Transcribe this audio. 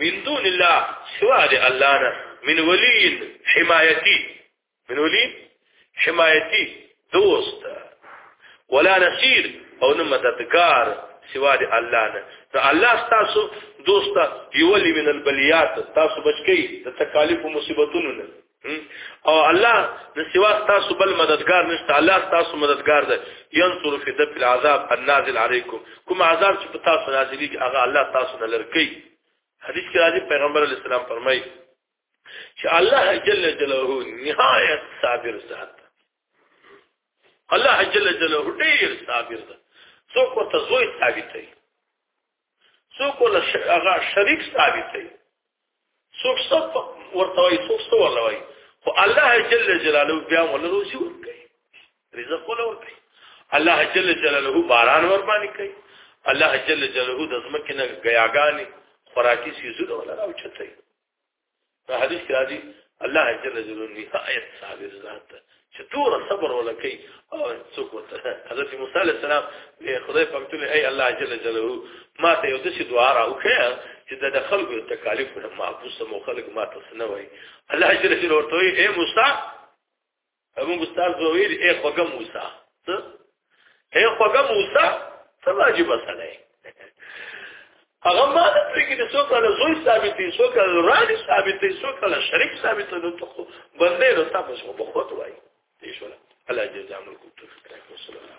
من دون الله سوا د الله نه من ولي حمايتي من ولي حمايتي دوست ولا نصير او نه مددگار سوا د الله نه نو الله تاسو دوست یولي من البلیات تاسو بچکی د تکالیف او مصیبتونو نه او الله د سوا تاسو بل مددگار نشته الله تاسو مددگار ده ينصر في دفع العذاب النازل عليكم کوم عذاب چې په تاسو نازلېږي هغه الله تاسو نه لرکي حدیث کې راځي پیغمبر علی السلام فرمایي چې الله جل جلاله نهایت صابر ذات الله جل جلاله ډیر صابر ده څوک ته زوی ثابت دی څوک ول هغه شریک ثابتې څوک څوک ورته وي څوک څو ولا وي خو الله جل جلاله بیا ول روزي ورکړي رزق ول ورکړي الله جل جلاله باران ور باندې کوي الله جل جلاله د زمکه نه غیاګانې خوراکي سيزونه ولا راوچتای په حدیث کې راځي الله جل جلاله نهایت صابر ذات ده چې تور صبر ولکې او څوک ورته حضرت موسی علیه السلام خدای په متل ای الله جل جلاله ما ته یو دسی دعا راوکړه چې د خلکو تکالیف نه معفوس مو خلک ما ته سنوي الله جل جلاله ورته ای موسی موږ استاد وویل اے خوګه موسی ته اے خوګه موسی ته واجب سره هغه ما د پرېګې د څوک له زوی ثابت دي څوک له راني ثابت دي څوک له شریک ثابت دي نو ته خو باندې نو تاسو خو بخوت وای دې شو الله جزاء ملکو تفکر وسلام